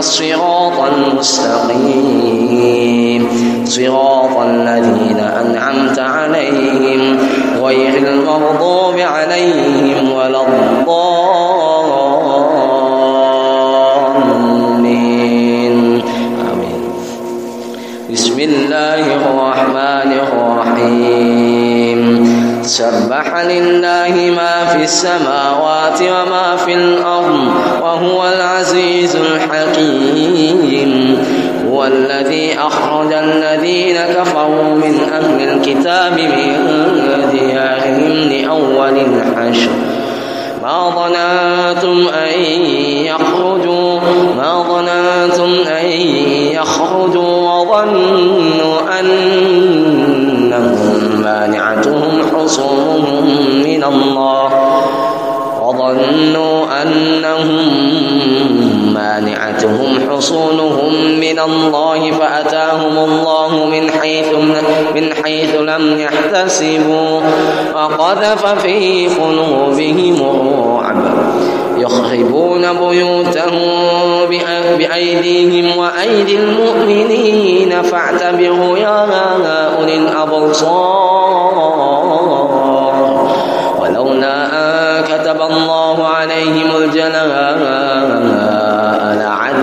الصراط المستقيم. صراط الذين أنعمت عليهم. غير المغضوب عليهم ولا الضالين. آمين. بسم الله الرحمن الرحيم. سبح لله ما في السماوات وما في الأرض. وهو العزيز الحكيم هو الذي أخرج الذين كفروا من أهل الكتاب من ديارهم لأول الحشر. ما ظننتم أن يخرجوا ما ظننتم أن يخرجوا وظنوا أنهم مانعتهم حصونهم من الله فأتاهم الله من حيث من حيث لم يحتسبوا وقذف في قلوبهم الرعب. يخربون بيوتهم بأيديهم وأيدي المؤمنين فاعتبروا يا أولي الأبصار. ولولا أن كتب الله عليهم الجلاء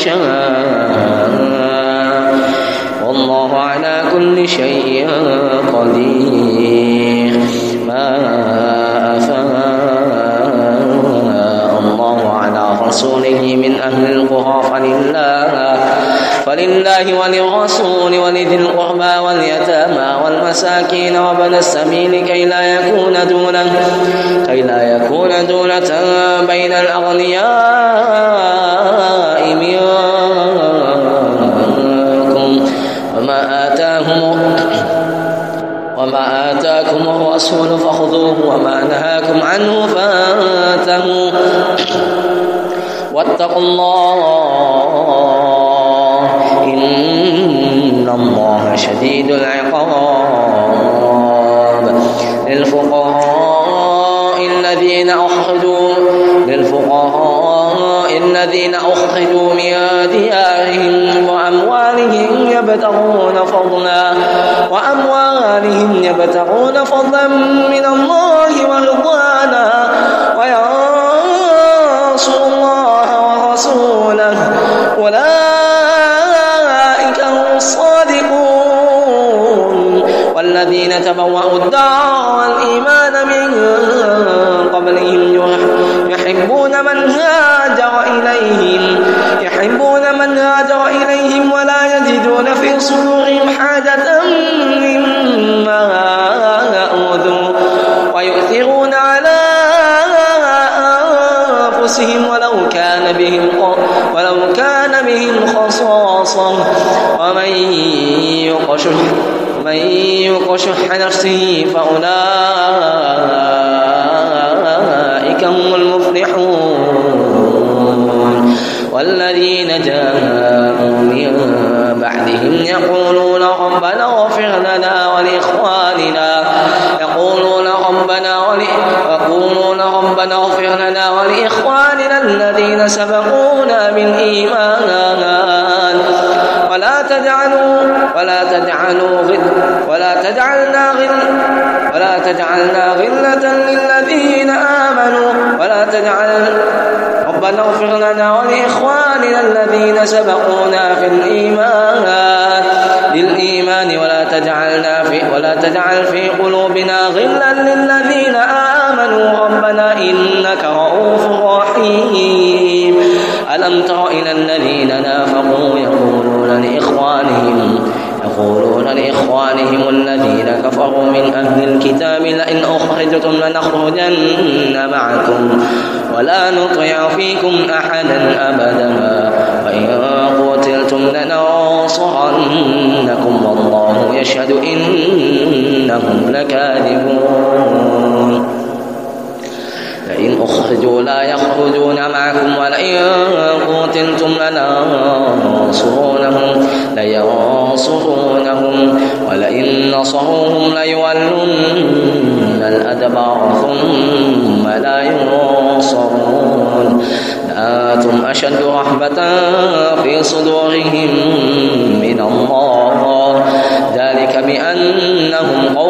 يشاء والله على كل شيء قدير. ما أفاء الله على رسوله من أهل القرى فلله فلله وللرسول ولذي القربى واليتامى والمساكين وبن السبيل كي لا يكون دولة كي لا يكون دولة بين الأغنياء. وما آتاهم وما آتاكم الرسول فخذوه وما نهاكم عنه فانتهوا. واتقوا الله إن الله شديد العقاب. للفقراء الذين أخرجوا للفقراء الذين أخرجوا من ديارهم وأموالهم يبتغون فضلا وأموالهم يبتغون فضلا من الله ورضوانا وينصر الله ورسوله أولئك هم الصادقون والذين تبوأوا الدار نفسه فأولئك هم المفلحون. والذين جاءوا من بعدهم يقولون ربنا اغفر لنا ولإخواننا. يقولون ربنا ول... يقولون ربنا اغفر لنا ولإخواننا الذين سبقونا بالإيمان. ولا تجعلوا ولا تجعلوا غل ولا تجعلنا غل ولا تجعلنا غلة للذين آمنوا. ولا تجعل ربنا اغفر لنا ولإخواننا الذين سبقونا في الإيمان. للإيمان ولا تجعلنا في ولا تجعل في قلوبنا غلا للذين آمنوا. ربنا إنك رؤوف رحيم. ألم تر إلى الذين نافقوا يقولون لإخوانهم يقولون لإخوانهم الذين كفروا من أهل الكتاب لئن أخرجتم لنخرجن معكم ولا نطيع فيكم أحدا أبدا. وإن قتلتم لننصرنكم والله يشهد إنهم لكاذبون. فإن أخرجوا لا يخرجون معكم ولئن قتلتم لننصرونهم لينصرونهم ولئن نصروهم ليولن الأدبار ثم لا ينصرون. أنتم أشد رحبة في صدورهم من الله. ذلك بأنهم قوم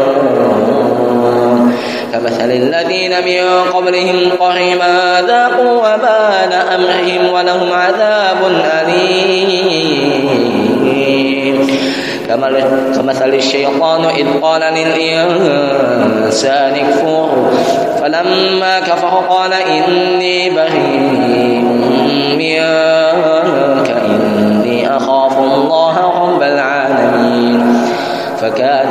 كمثل الذين من قبلهم قريبا ذاقوا وبال أمرهم ولهم عذاب أليم. كمثل الشيطان إذ قال للإنسان اكفر. فلما كفر قال إني بريء منك إني أخاف الله رب العالمين. فكان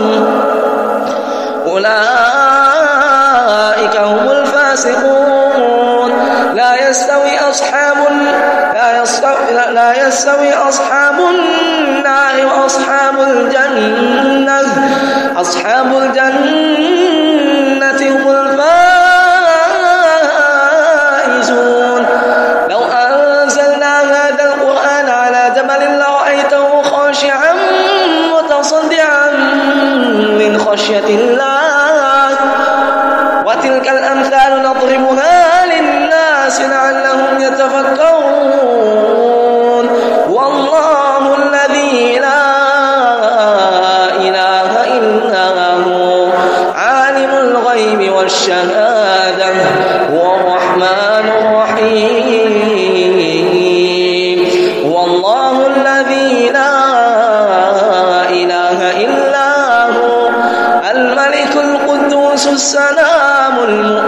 يتفكرون. والله الذي لا إله إلا هو عالم الغيب والشهادة هو الرحمن الرحيم. والله الذي لا إله إلا هو الملك القدوس السلام المؤمن